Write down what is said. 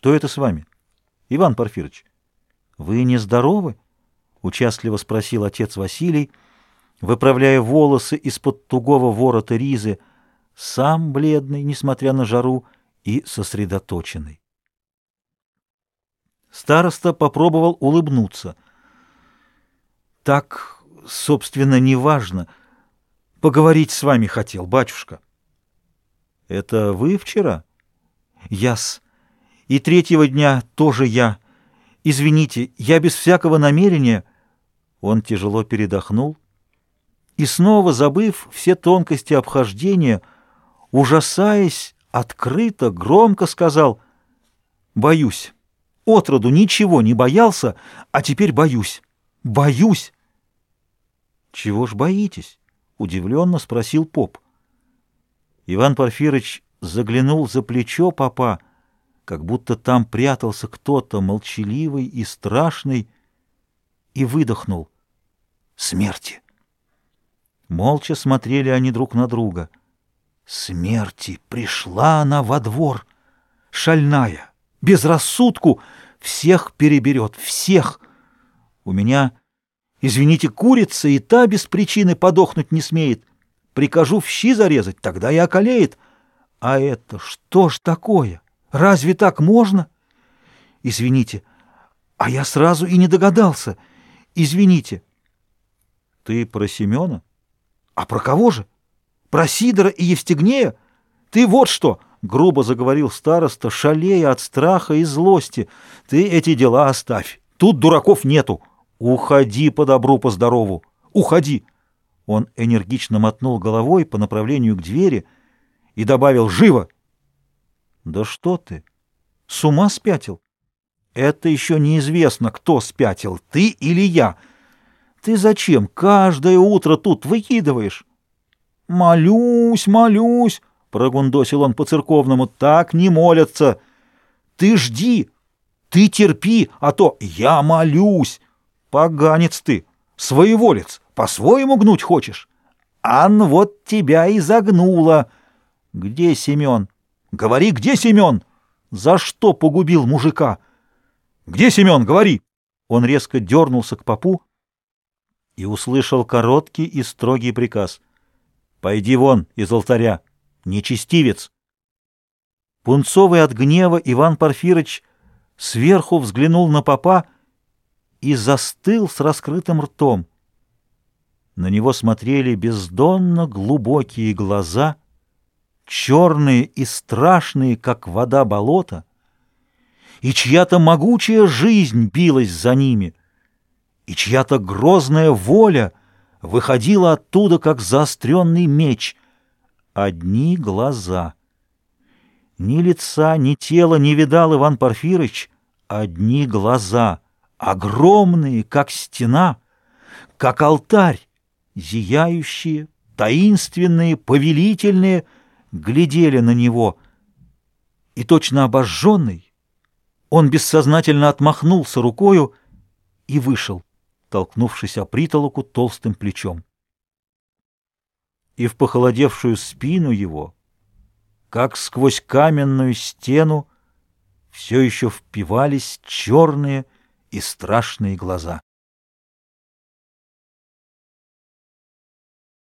Что это с вами? Иван Порфирыч, вы нездоровы? Участливо спросил отец Василий, выправляя волосы из-под тугого ворота ризы, сам бледный, несмотря на жару, и сосредоточенный. Староста попробовал улыбнуться. Так, собственно, неважно. Поговорить с вами хотел, батюшка. Это вы вчера? Яс. И третьего дня тоже я. Извините, я без всякого намерения... Он тяжело передохнул и снова, забыв все тонкости обхождения, ужасаясь, открыто, громко сказал «Боюсь». Отроду ничего не боялся, а теперь боюсь. Боюсь. «Чего ж боитесь?» — удивленно спросил поп. Иван Порфирыч заглянул за плечо папа, как будто там прятался кто-то молчаливый и страшный, и выдохнул. «Смерти!» Молча смотрели они друг на друга. Смерти пришла она во двор, шальная, без рассудку, всех переберет, всех. У меня, извините, курица и та без причины подохнуть не смеет. Прикажу в щи зарезать, тогда и околеет. А это что ж такое? Разве так можно? Извините, а я сразу и не догадался. Извините. Ты про Семена? А про кого же? Про Сидора и Евстигнея? Ты вот что, — грубо заговорил староста, шалея от страха и злости. Ты эти дела оставь. Тут дураков нету. Уходи по добру, по здорову. Уходи. Он энергично мотнул головой по направлению к двери и добавил «Живо!» «Да что ты? С ума спятил?» «Это еще неизвестно, кто спятил, ты или я». Ты зачем каждое утро тут выкидываешь? Молюсь, молюсь, прогундосил он по-церковному, так не молятся. Ты жди, ты терпи, а то я молюсь. Поганец ты, своеволец, по-своему гнуть хочешь? Ан вот тебя и загнула. Где Семен? Говори, где Семен? За что погубил мужика? Где Семен? Говори. Он резко дернулся к попу, и услышал короткий и строгий приказ. «Пойди вон из алтаря, нечестивец!» Пунцовый от гнева Иван Порфирыч сверху взглянул на попа и застыл с раскрытым ртом. На него смотрели бездонно глубокие глаза, черные и страшные, как вода болота, и чья-то могучая жизнь билась за ними — и чья-то грозная воля выходила оттуда, как заостренный меч. Одни глаза. Ни лица, ни тела не видал Иван Порфирыч, одни глаза, огромные, как стена, как алтарь, зияющие, таинственные, повелительные, глядели на него. И точно обожженный, он бессознательно отмахнулся рукою и вышел толкнувшись о притолоку толстым плечом. И в похолодевшую спину его, как сквозь каменную стену, все еще впивались черные и страшные глаза.